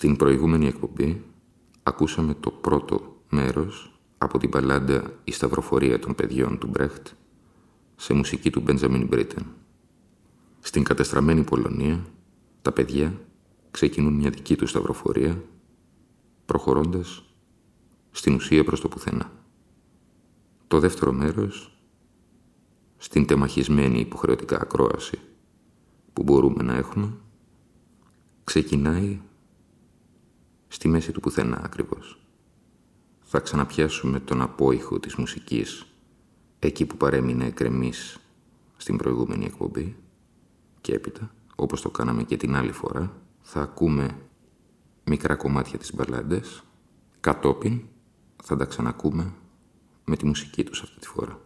Στην προηγούμενη εκπομπή ακούσαμε το πρώτο μέρος από την παλάντα «Η Σταυροφορία των παιδιών» του Μπρέχτ σε μουσική του Μπέντζαμιν Μπρίτεν. Στην κατεστραμμένη Πολωνία τα παιδιά ξεκινούν μια δική τους σταυροφορία προχωρώντας στην ουσία προς το πουθενά. Το δεύτερο μέρος στην τεμαχισμένη υποχρεωτικά ακρόαση που μπορούμε να έχουμε ξεκινάει στη μέση του πουθενά ακριβώς. Θα ξαναπιάσουμε τον απόϊχο της μουσικής εκεί που παρέμεινε εκκρεμής στην προηγούμενη εκπομπή και έπειτα, όπως το κάναμε και την άλλη φορά, θα ακούμε μικρά κομμάτια της μπαλάντες, κατόπιν θα τα ξανακούμε με τη μουσική τους αυτή τη φορά.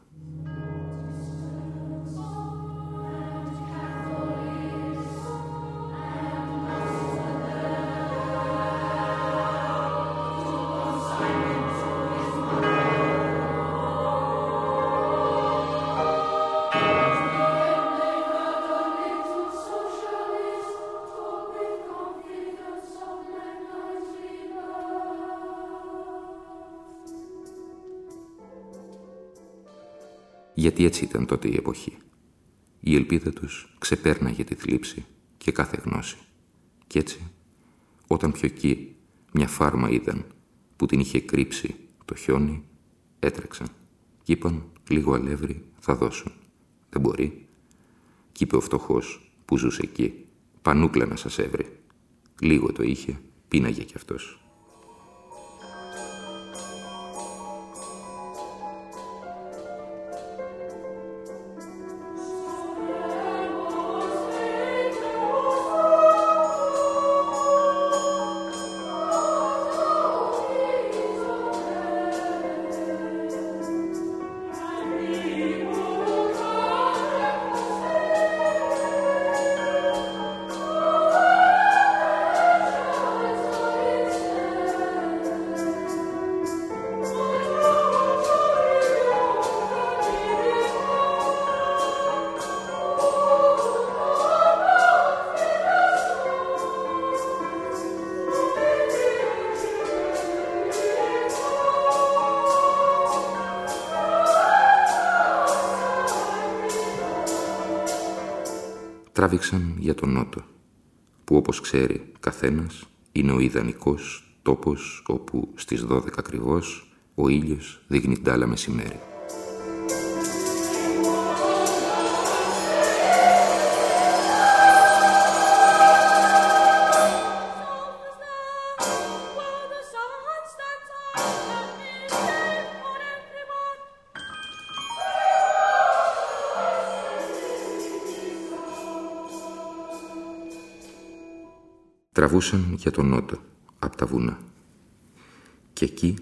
Γιατί έτσι ήταν τότε η εποχή. Η ελπίδα τους ξεπέρναγε τη θλίψη και κάθε γνώση. Κι έτσι, όταν πιο εκεί μια φάρμα είδαν που την είχε κρύψει το χιόνι, έτρεξαν κι είπαν λίγο αλεύρι θα δώσουν. Δεν μπορεί. Κι είπε ο φτωχός που ζούσε εκεί, πανούκλα να σας έβρει. Λίγο το είχε, πίναγε κι αυτός. Τράβηξαν για τον Νότο, που όπως ξέρει καθένας είναι ο ιδανικός τόπος όπου στις 12 ακριβώς ο ήλιος δείχνει τάλα μεσημέρι. Τραβούσαν για τον νότο, από τα βουνά. Και εκεί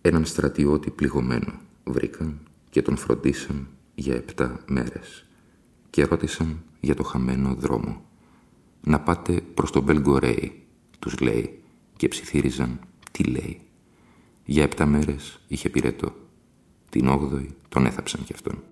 έναν στρατιώτη πληγωμένο βρήκαν και τον φροντίσαν για επτά μέρες και ρώτησαν για το χαμένο δρόμο. «Να πάτε προς τον Μπελγκορέι», τους λέει και ψιθύριζαν «Τι λέει». Για επτά μέρες είχε πυρετό. Την όγδοη τον έθαψαν κι αυτόν.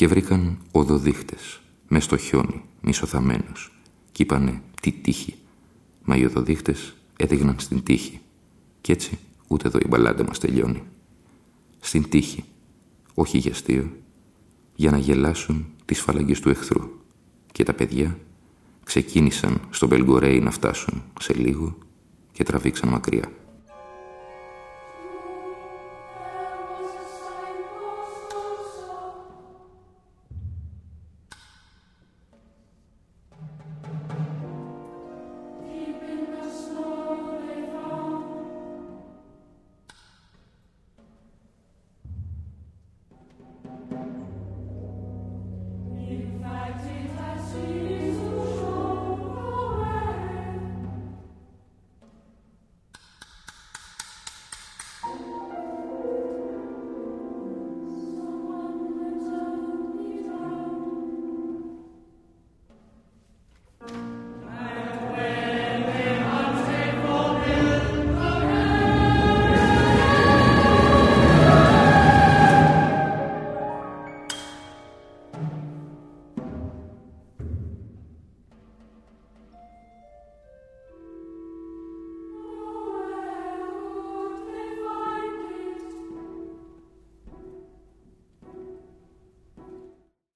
Και βρήκαν οδοδείχτες μες στο χιόνι, μισοθαμένους κι είπανε τι τύχη. Μα οι οδοδείχτες έδειχναν στην τύχη κι έτσι ούτε εδώ η μπαλάντα μας τελειώνει. Στην τύχη, όχι για αστείο, για να γελάσουν τις φαλαγγές του εχθρού και τα παιδιά ξεκίνησαν στο Μπελγκορέι να φτάσουν σε λίγο και τραβήξαν μακριά.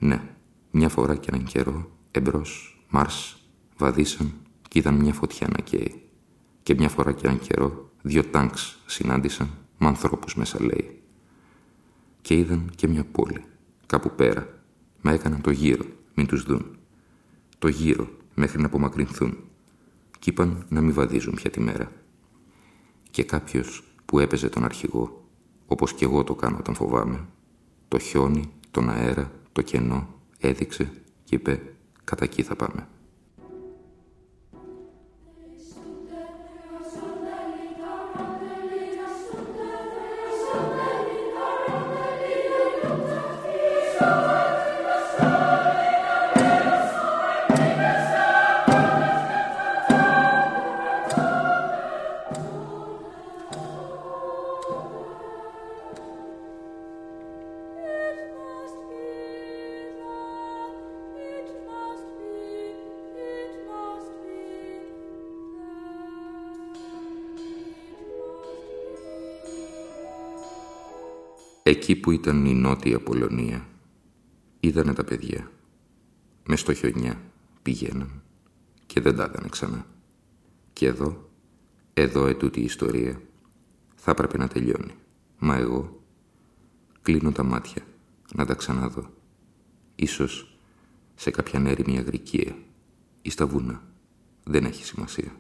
Ναι, μια φορά και έναν καιρό, εμπρός, Μάρς, βαδίσαν και είδαν μια φωτιά να καίει. Και μια φορά και έναν καιρό, δύο τάγκς συνάντησαν με ανθρώπους μέσα, λέει. Και είδαν και μια πόλη, κάπου πέρα, μα έκαναν το γύρο, μην τους δουν. Το γύρο, μέχρι να απομακρυνθούν. Κι είπαν να μην βαδίζουν πια τη μέρα. Και κάποιος που έπαιζε τον αρχηγό, όπως κι εγώ το κάνω όταν φοβάμαι, το χιόνι, τον αέρα, το κενό, έδειξε και είπε «Κατά εκεί θα πάμε». Εκεί που ήταν η Νότια Πολωνία, είδανε τα παιδιά. Μες στο χιονιά πηγαίναν και δεν τα είδανε ξανά. Και εδώ, εδώ ετούτη η ιστορία, θα έπρεπε να τελειώνει. Μα εγώ κλείνω τα μάτια να τα ξαναδώ. Ίσως σε κάποια έρημη αγρικία ή στα βουνά. Δεν έχει σημασία.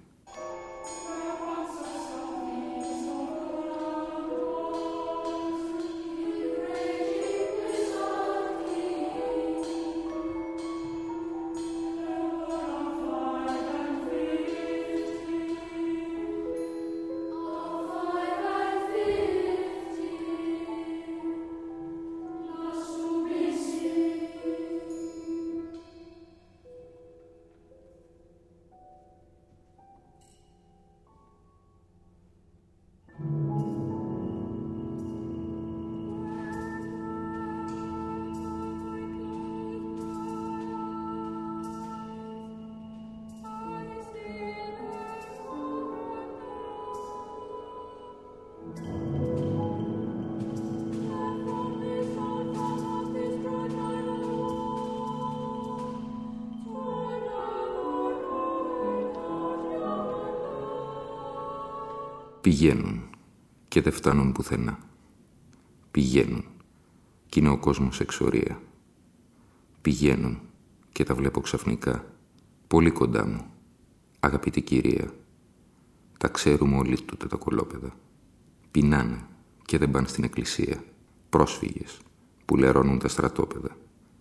Πηγαίνουν και δεν φτάνουν πουθενά. Πηγαίνουν κι είναι ο κόσμος εξορία. Πηγαίνουν και τα βλέπω ξαφνικά, πολύ κοντά μου. Αγαπητή κυρία, τα ξέρουμε όλοι τούτα τα κολόπεδα. Πεινάνε και δεν πάνε στην εκκλησία. Πρόσφυγες που λερώνουν τα στρατόπεδα.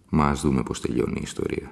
Μα ας δούμε πώς τελειώνει η ιστορία.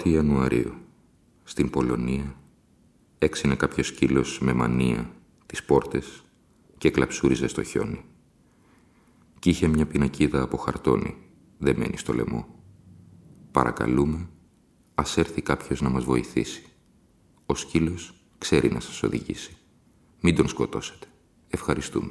1η Ιανουαρίου, στην Πολωνία, έξινε κάποιος σκύλος με μανία τις πόρτες και κλαψούριζε στο χιόνι. Κι είχε μια πινακίδα από χαρτόνι, δεμένη στο λαιμό. Παρακαλούμε, ας έρθει κάποιος να μας βοηθήσει. Ο σκύλος ξέρει να σας οδηγήσει. Μην τον σκοτώσετε. Ευχαριστούμε.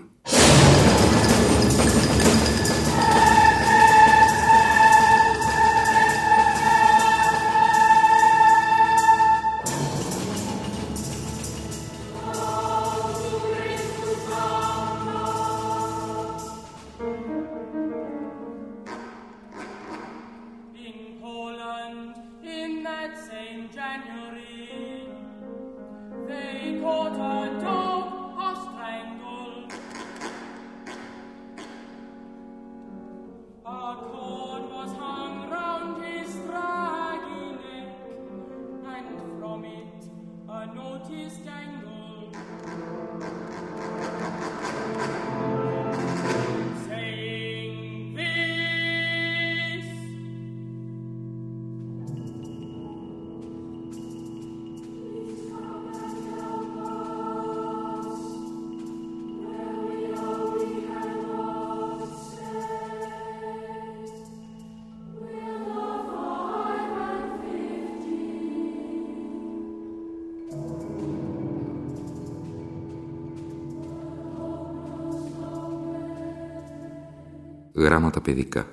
Γράμματα παιδικά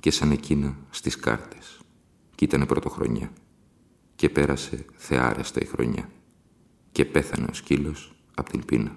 και σαν εκείνα στις κάρτες. Κι ήτανε πρωτοχρονιά και πέρασε θεάρεστα η χρονιά και πέθανε ο σκύλος από την πείνα.